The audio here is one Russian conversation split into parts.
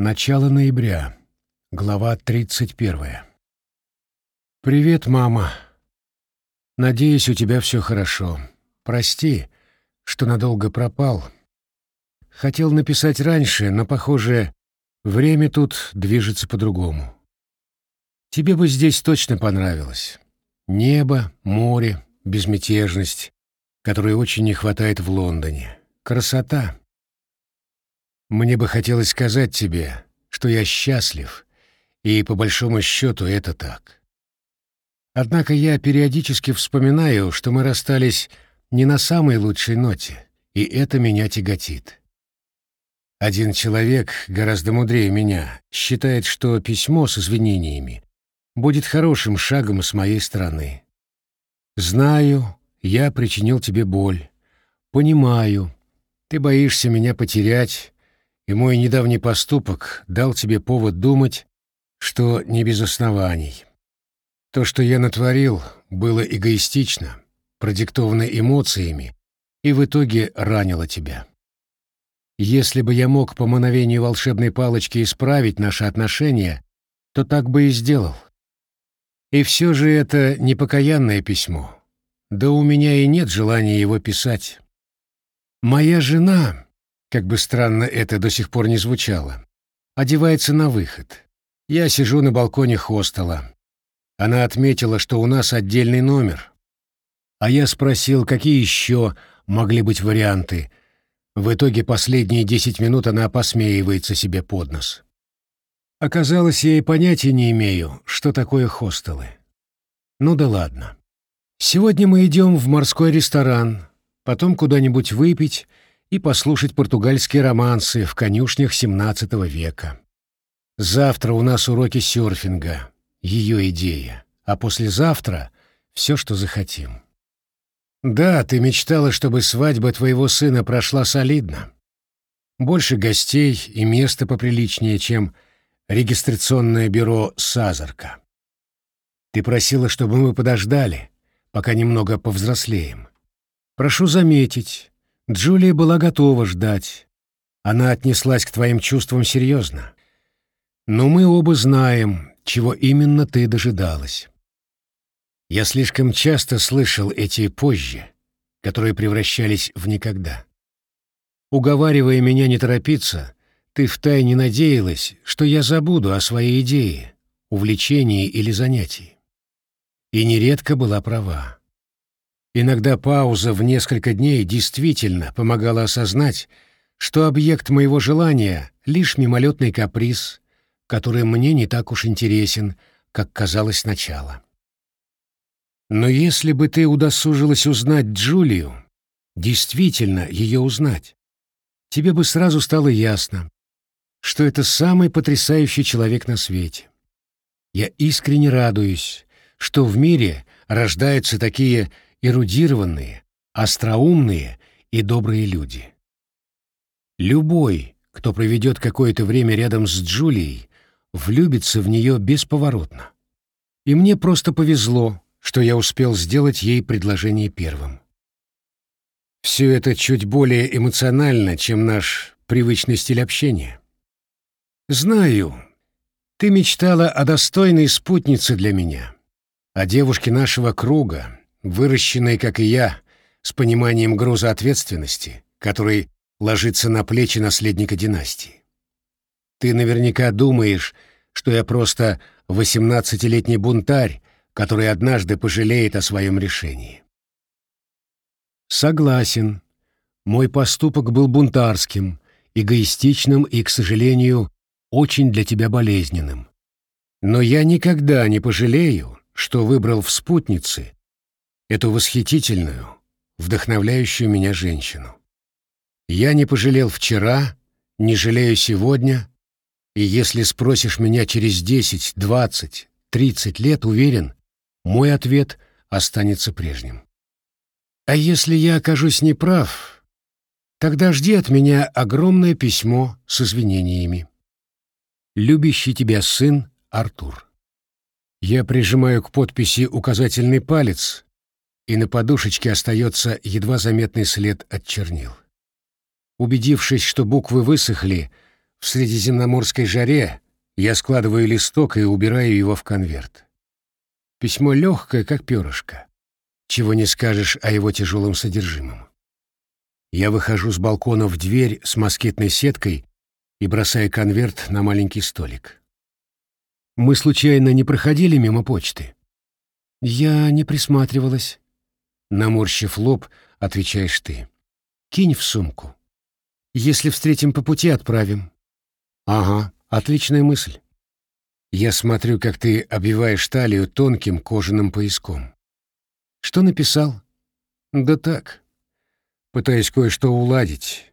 Начало ноября. Глава 31. «Привет, мама. Надеюсь, у тебя все хорошо. Прости, что надолго пропал. Хотел написать раньше, но, похоже, время тут движется по-другому. Тебе бы здесь точно понравилось. Небо, море, безмятежность, которой очень не хватает в Лондоне. Красота. Мне бы хотелось сказать тебе, что я счастлив, и по большому счету это так. Однако я периодически вспоминаю, что мы расстались не на самой лучшей ноте, и это меня тяготит. Один человек, гораздо мудрее меня, считает, что письмо с извинениями будет хорошим шагом с моей стороны. Знаю, я причинил тебе боль. Понимаю, ты боишься меня потерять, и мой недавний поступок дал тебе повод думать, что не без оснований. То, что я натворил, было эгоистично, продиктовано эмоциями и в итоге ранило тебя. Если бы я мог по мановению волшебной палочки исправить наши отношения, то так бы и сделал. И все же это непокаянное письмо. Да у меня и нет желания его писать. Моя жена, как бы странно это до сих пор не звучало, одевается на выход. Я сижу на балконе хостела. Она отметила, что у нас отдельный номер. А я спросил, какие еще могли быть варианты. В итоге последние десять минут она посмеивается себе под нос. Оказалось, я и понятия не имею, что такое хостелы. Ну да ладно. Сегодня мы идем в морской ресторан, потом куда-нибудь выпить и послушать португальские романсы в конюшнях XVII века. Завтра у нас уроки серфинга, ее идея, а послезавтра — все, что захотим. Да, ты мечтала, чтобы свадьба твоего сына прошла солидно. Больше гостей и места поприличнее, чем регистрационное бюро «Сазарка». Ты просила, чтобы мы подождали, пока немного повзрослеем. Прошу заметить, Джулия была готова ждать. Она отнеслась к твоим чувствам серьезно. Но мы оба знаем, чего именно ты дожидалась. Я слишком часто слышал эти «позже», которые превращались в «никогда». Уговаривая меня не торопиться, ты втайне надеялась, что я забуду о своей идее, увлечении или занятии. И нередко была права. Иногда пауза в несколько дней действительно помогала осознать, что объект моего желания — лишь мимолетный каприз, который мне не так уж интересен, как казалось сначала. Но если бы ты удосужилась узнать Джулию, действительно ее узнать, тебе бы сразу стало ясно, что это самый потрясающий человек на свете. Я искренне радуюсь, что в мире рождаются такие эрудированные, остроумные и добрые люди. Любой, кто проведет какое-то время рядом с Джулией, влюбится в нее бесповоротно. И мне просто повезло, что я успел сделать ей предложение первым. Все это чуть более эмоционально, чем наш привычный стиль общения. Знаю, ты мечтала о достойной спутнице для меня, о девушке нашего круга, выращенный, как и я, с пониманием груза ответственности, который ложится на плечи наследника династии. Ты наверняка думаешь, что я просто восемнадцатилетний бунтарь, который однажды пожалеет о своем решении. Согласен. Мой поступок был бунтарским, эгоистичным и, к сожалению, очень для тебя болезненным. Но я никогда не пожалею, что выбрал в спутнице эту восхитительную, вдохновляющую меня женщину. Я не пожалел вчера, не жалею сегодня, и если спросишь меня через десять, двадцать, тридцать лет, уверен, мой ответ останется прежним. А если я окажусь неправ, тогда жди от меня огромное письмо с извинениями. Любящий тебя сын Артур. Я прижимаю к подписи указательный палец, и на подушечке остается едва заметный след от чернил. Убедившись, что буквы высохли, в средиземноморской жаре я складываю листок и убираю его в конверт. Письмо легкое, как перышко. Чего не скажешь о его тяжелом содержимом. Я выхожу с балкона в дверь с москитной сеткой и бросаю конверт на маленький столик. Мы случайно не проходили мимо почты? Я не присматривалась. Наморщив лоб, отвечаешь ты. Кинь в сумку. Если встретим по пути, отправим. Ага, отличная мысль. Я смотрю, как ты обвиваешь талию тонким кожаным пояском. Что написал? Да так. Пытаюсь кое-что уладить.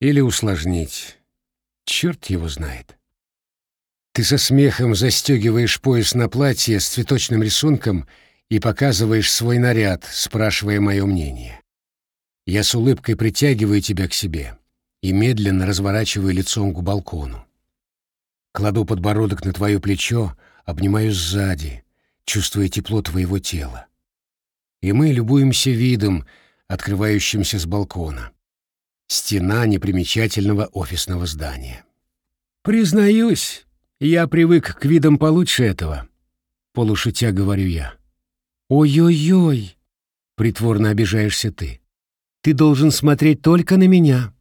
Или усложнить. Черт его знает. Ты со смехом застегиваешь пояс на платье с цветочным рисунком и показываешь свой наряд, спрашивая мое мнение. Я с улыбкой притягиваю тебя к себе и медленно разворачиваю лицом к балкону. Кладу подбородок на твое плечо, обнимаю сзади, чувствуя тепло твоего тела. И мы любуемся видом, открывающимся с балкона. Стена непримечательного офисного здания. «Признаюсь, я привык к видам получше этого», — полушутя говорю я. «Ой-ой-ой», — притворно обижаешься ты. «Ты должен смотреть только на меня».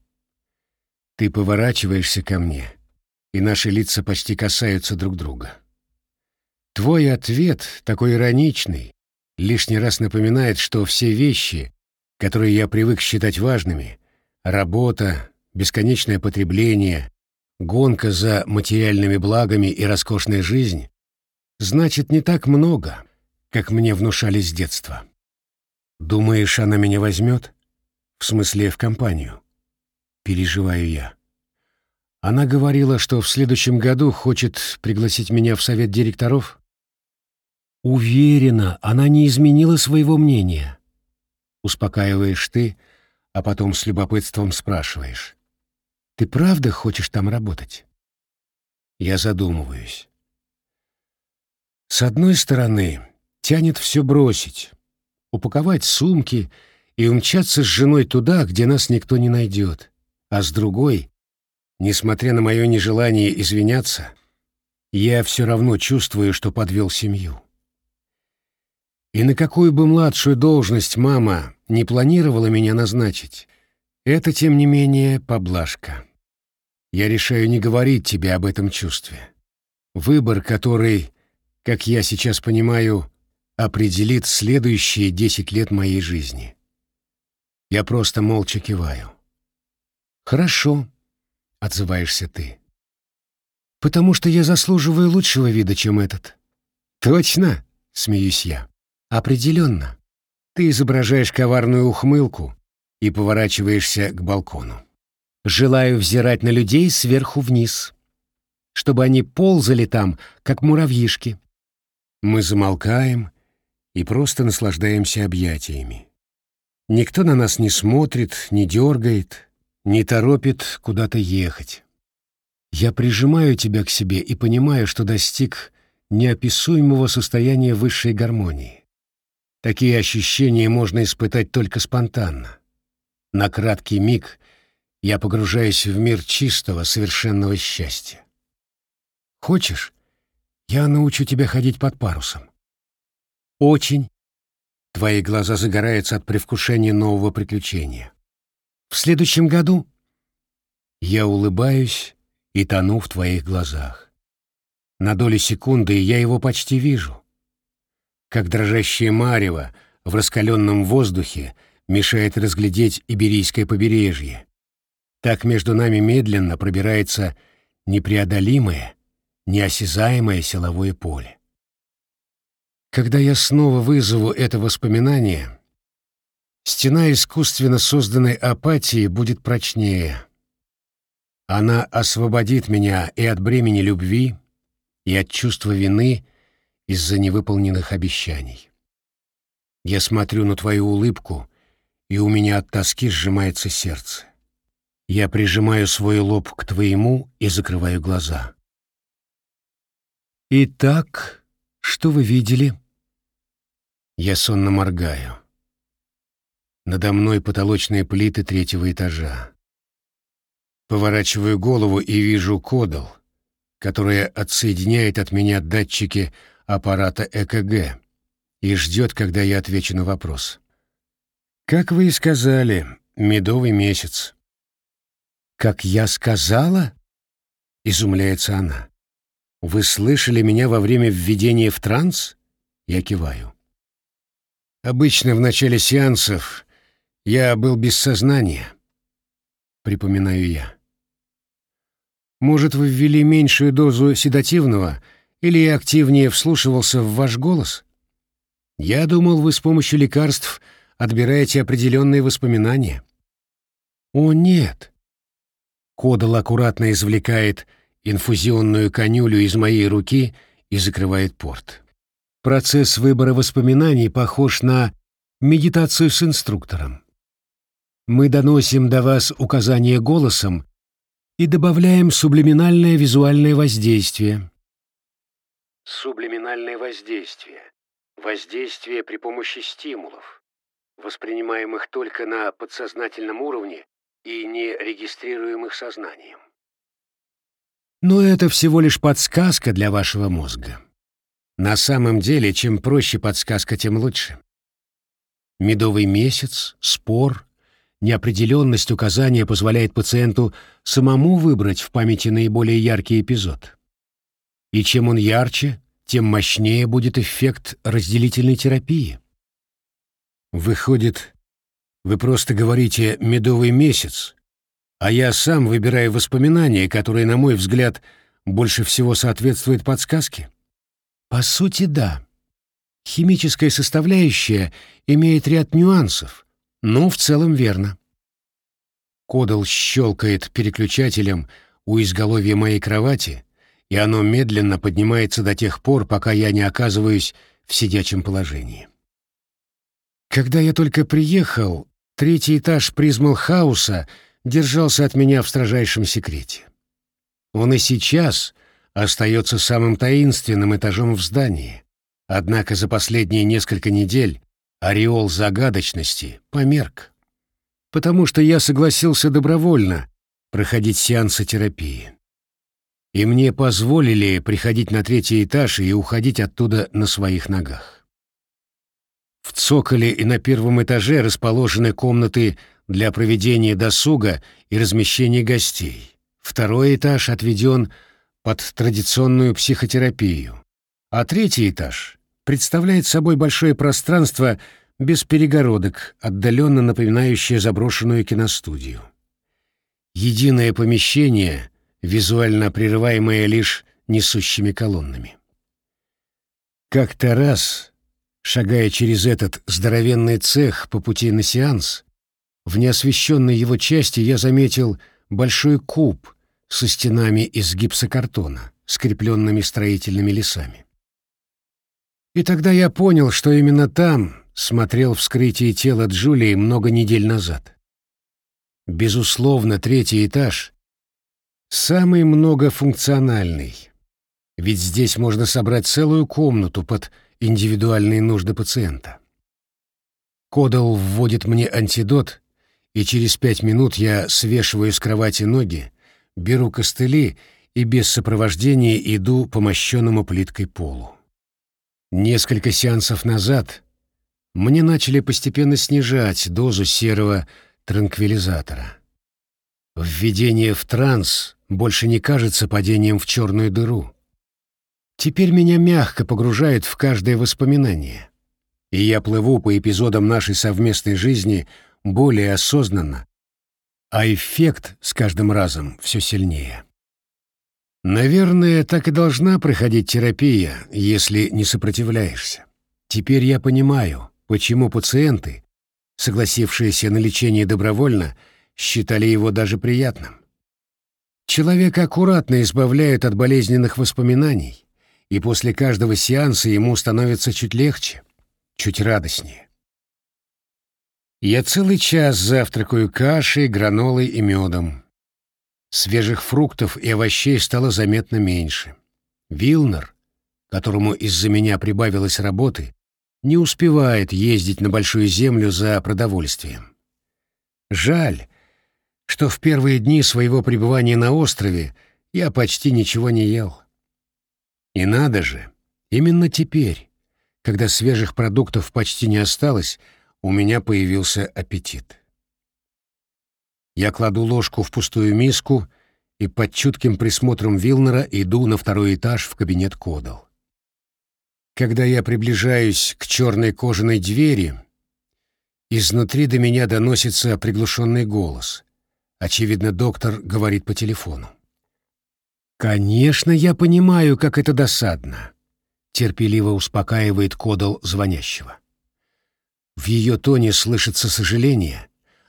Ты поворачиваешься ко мне, и наши лица почти касаются друг друга. Твой ответ, такой ироничный, лишний раз напоминает, что все вещи, которые я привык считать важными, работа, бесконечное потребление, гонка за материальными благами и роскошная жизнь, значит не так много, как мне внушали с детства. Думаешь, она меня возьмет? В смысле, в компанию? переживаю я. Она говорила, что в следующем году хочет пригласить меня в совет директоров. Уверена, она не изменила своего мнения. Успокаиваешь ты, а потом с любопытством спрашиваешь. Ты правда хочешь там работать? Я задумываюсь. С одной стороны, тянет все бросить, упаковать сумки и умчаться с женой туда, где нас никто не найдет а с другой, несмотря на мое нежелание извиняться, я все равно чувствую, что подвел семью. И на какую бы младшую должность мама не планировала меня назначить, это, тем не менее, поблажка. Я решаю не говорить тебе об этом чувстве. Выбор, который, как я сейчас понимаю, определит следующие десять лет моей жизни. Я просто молча киваю. «Хорошо», — отзываешься ты. «Потому что я заслуживаю лучшего вида, чем этот». «Точно?» — смеюсь я. «Определенно. Ты изображаешь коварную ухмылку и поворачиваешься к балкону. Желаю взирать на людей сверху вниз, чтобы они ползали там, как муравьишки». Мы замолкаем и просто наслаждаемся объятиями. Никто на нас не смотрит, не дергает, не торопит куда-то ехать. Я прижимаю тебя к себе и понимаю, что достиг неописуемого состояния высшей гармонии. Такие ощущения можно испытать только спонтанно. На краткий миг я погружаюсь в мир чистого, совершенного счастья. Хочешь, я научу тебя ходить под парусом? Очень. Твои глаза загораются от привкушения нового приключения. В следующем году я улыбаюсь и тону в твоих глазах. На доли секунды я его почти вижу. Как дрожащее марево в раскаленном воздухе мешает разглядеть Иберийское побережье. Так между нами медленно пробирается непреодолимое, неосязаемое силовое поле. Когда я снова вызову это воспоминание, стена искусственно созданной апатии будет прочнее. Она освободит меня и от бремени любви, и от чувства вины из-за невыполненных обещаний. Я смотрю на твою улыбку, и у меня от тоски сжимается сердце. Я прижимаю свой лоб к твоему и закрываю глаза. «Итак, что вы видели?» Я сонно моргаю. Надо мной потолочные плиты третьего этажа. Поворачиваю голову и вижу кодал, которая отсоединяет от меня датчики аппарата ЭКГ и ждет, когда я отвечу на вопрос. «Как вы и сказали, медовый месяц». «Как я сказала?» — изумляется она. «Вы слышали меня во время введения в транс?» Я киваю. «Обычно в начале сеансов я был без сознания», — припоминаю я. «Может, вы ввели меньшую дозу седативного или я активнее вслушивался в ваш голос? Я думал, вы с помощью лекарств отбираете определенные воспоминания». «О, нет!» Кодал аккуратно извлекает инфузионную конюлю из моей руки и закрывает порт. Процесс выбора воспоминаний похож на медитацию с инструктором. Мы доносим до вас указания голосом и добавляем сублиминальное визуальное воздействие. Сублиминальное воздействие. Воздействие при помощи стимулов, воспринимаемых только на подсознательном уровне и не регистрируемых сознанием. Но это всего лишь подсказка для вашего мозга. На самом деле, чем проще подсказка, тем лучше. Медовый месяц, спор, неопределенность указания позволяет пациенту самому выбрать в памяти наиболее яркий эпизод. И чем он ярче, тем мощнее будет эффект разделительной терапии. Выходит, вы просто говорите «медовый месяц», а я сам выбираю воспоминания, которые, на мой взгляд, больше всего соответствуют подсказке? По сути, да. Химическая составляющая имеет ряд нюансов, но в целом верно. Кодал щелкает переключателем у изголовья моей кровати, и оно медленно поднимается до тех пор, пока я не оказываюсь в сидячем положении. Когда я только приехал, третий этаж Призмал Хауса держался от меня в строжайшем секрете. Он и сейчас остается самым таинственным этажом в здании. Однако за последние несколько недель ореол загадочности померк. Потому что я согласился добровольно проходить сеансы терапии. И мне позволили приходить на третий этаж и уходить оттуда на своих ногах. В цоколе и на первом этаже расположены комнаты для проведения досуга и размещения гостей. Второй этаж отведен под традиционную психотерапию, а третий этаж представляет собой большое пространство без перегородок, отдаленно напоминающее заброшенную киностудию. Единое помещение, визуально прерываемое лишь несущими колоннами. Как-то раз, шагая через этот здоровенный цех по пути на сеанс, в неосвещенной его части я заметил большой куб со стенами из гипсокартона, скрепленными строительными лесами. И тогда я понял, что именно там смотрел вскрытие тела Джулии много недель назад. Безусловно, третий этаж — самый многофункциональный, ведь здесь можно собрать целую комнату под индивидуальные нужды пациента. Кодал вводит мне антидот, и через пять минут я свешиваю с кровати ноги, беру костыли и без сопровождения иду по мощенному плиткой полу. Несколько сеансов назад мне начали постепенно снижать дозу серого транквилизатора. Введение в транс больше не кажется падением в черную дыру. Теперь меня мягко погружают в каждое воспоминание, и я плыву по эпизодам нашей совместной жизни более осознанно, а эффект с каждым разом все сильнее. Наверное, так и должна проходить терапия, если не сопротивляешься. Теперь я понимаю, почему пациенты, согласившиеся на лечение добровольно, считали его даже приятным. Человека аккуратно избавляют от болезненных воспоминаний, и после каждого сеанса ему становится чуть легче, чуть радостнее. Я целый час завтракаю кашей, гранолой и медом. Свежих фруктов и овощей стало заметно меньше. Вилнер, которому из-за меня прибавилось работы, не успевает ездить на Большую Землю за продовольствием. Жаль, что в первые дни своего пребывания на острове я почти ничего не ел. И надо же, именно теперь, когда свежих продуктов почти не осталось, у меня появился аппетит. Я кладу ложку в пустую миску и под чутким присмотром Вилнера иду на второй этаж в кабинет Кодал. Когда я приближаюсь к черной кожаной двери, изнутри до меня доносится приглушенный голос. Очевидно, доктор говорит по телефону. «Конечно, я понимаю, как это досадно», — терпеливо успокаивает Кодал звонящего. В ее тоне слышится сожаление,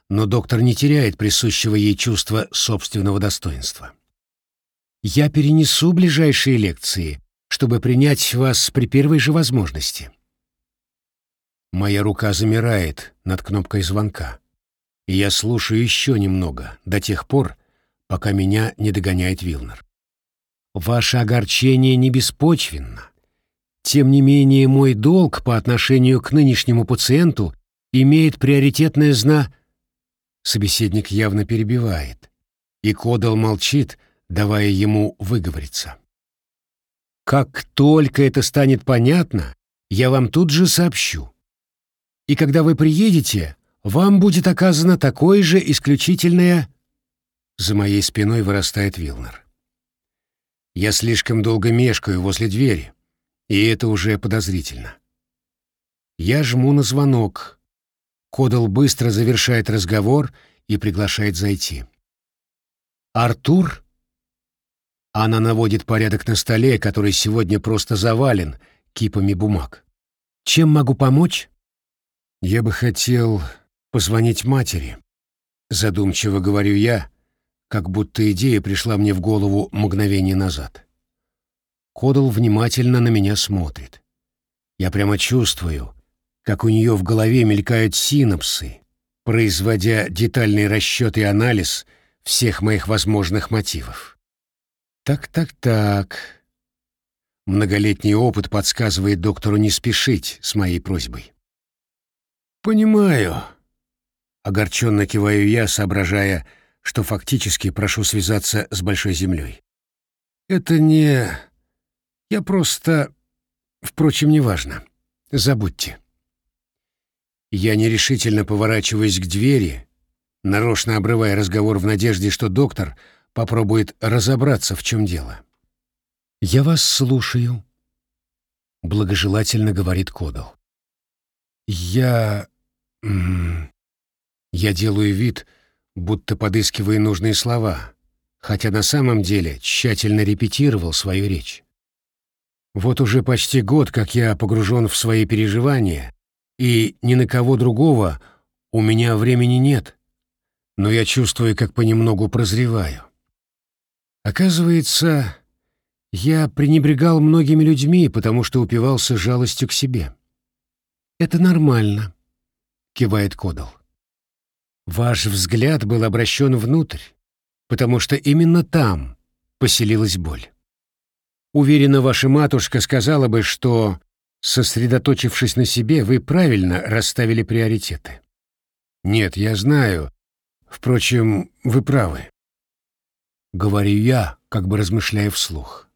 но доктор не теряет присущего ей чувства собственного достоинства. «Я перенесу ближайшие лекции, чтобы принять вас при первой же возможности». Моя рука замирает над кнопкой звонка, и я слушаю еще немного, до тех пор, пока меня не догоняет Вилнер. «Ваше огорчение не беспочвенно. Тем не менее, мой долг по отношению к нынешнему пациенту имеет приоритетное зна...» Собеседник явно перебивает, и Кодал молчит, давая ему выговориться. «Как только это станет понятно, я вам тут же сообщу. И когда вы приедете, вам будет оказано такое же исключительное...» За моей спиной вырастает Вилнер. Я слишком долго мешкаю возле двери, и это уже подозрительно. Я жму на звонок. Кодал быстро завершает разговор и приглашает зайти. «Артур?» Она наводит порядок на столе, который сегодня просто завален кипами бумаг. «Чем могу помочь?» «Я бы хотел позвонить матери», — задумчиво говорю я, как будто идея пришла мне в голову мгновение назад. Кодал внимательно на меня смотрит. Я прямо чувствую, как у нее в голове мелькают синапсы, производя детальный расчет и анализ всех моих возможных мотивов. Так-так-так. Многолетний опыт подсказывает доктору не спешить с моей просьбой. «Понимаю», — огорченно киваю я, соображая, что фактически прошу связаться с Большой Землей. «Это не... Я просто... Впрочем, неважно. Забудьте». Я нерешительно поворачиваюсь к двери, нарочно обрывая разговор в надежде, что доктор попробует разобраться, в чем дело. «Я вас слушаю», — благожелательно говорит Кодал. «Я... я делаю вид, будто подыскиваю нужные слова, хотя на самом деле тщательно репетировал свою речь. Вот уже почти год, как я погружен в свои переживания, и ни на кого другого у меня времени нет, но я чувствую, как понемногу прозреваю. Оказывается, я пренебрегал многими людьми, потому что упивался жалостью к себе. «Это нормально», — кивает Кодал. Ваш взгляд был обращен внутрь, потому что именно там поселилась боль. Уверена, ваша матушка сказала бы, что, сосредоточившись на себе, вы правильно расставили приоритеты. Нет, я знаю. Впрочем, вы правы. Говорю я, как бы размышляя вслух.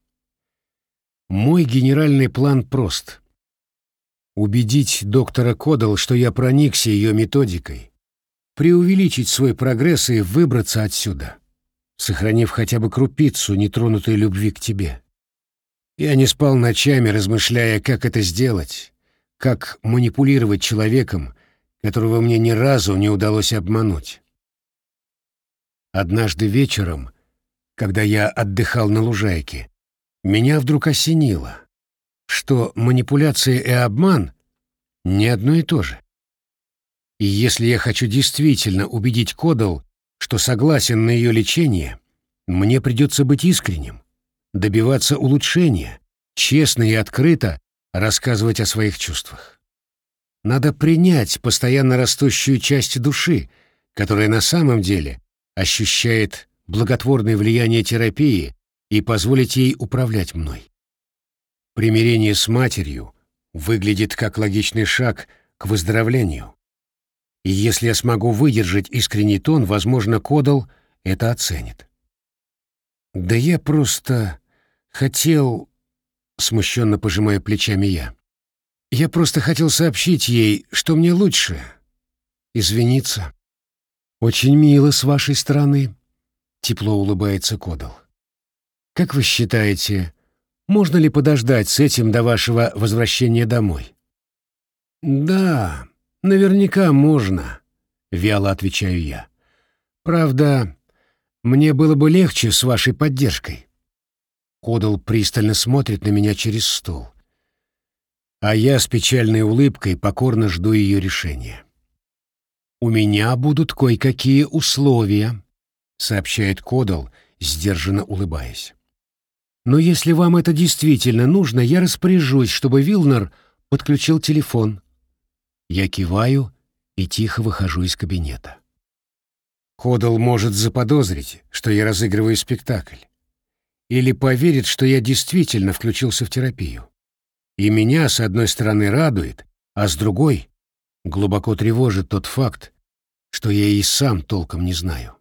Мой генеральный план прост. Убедить доктора Кодал, что я проникся ее методикой, преувеличить свой прогресс и выбраться отсюда, сохранив хотя бы крупицу нетронутой любви к тебе. Я не спал ночами, размышляя, как это сделать, как манипулировать человеком, которого мне ни разу не удалось обмануть. Однажды вечером, когда я отдыхал на лужайке, меня вдруг осенило, что манипуляция и обман — не одно и то же. И если я хочу действительно убедить Кодал, что согласен на ее лечение, мне придется быть искренним, добиваться улучшения, честно и открыто рассказывать о своих чувствах. Надо принять постоянно растущую часть души, которая на самом деле ощущает благотворное влияние терапии и позволить ей управлять мной. Примирение с матерью выглядит как логичный шаг к выздоровлению, И если я смогу выдержать искренний тон, возможно, Кодал это оценит. «Да я просто хотел...» — смущенно пожимая плечами я. «Я просто хотел сообщить ей, что мне лучше. Извиниться. Очень мило с вашей стороны», — тепло улыбается Кодал. «Как вы считаете, можно ли подождать с этим до вашего возвращения домой?» «Да, наверняка можно», — вяло отвечаю я. «Правда, мне было бы легче с вашей поддержкой». Кодал пристально смотрит на меня через стол. А я с печальной улыбкой покорно жду ее решения. «У меня будут кое-какие условия», — сообщает Кодал, сдержанно улыбаясь. «Но если вам это действительно нужно, я распоряжусь, чтобы Вилнер подключил телефон». Я киваю и тихо выхожу из кабинета. Кодал может заподозрить, что я разыгрываю спектакль. Или поверит, что я действительно включился в терапию. И меня, с одной стороны, радует, а с другой глубоко тревожит тот факт, что я и сам толком не знаю.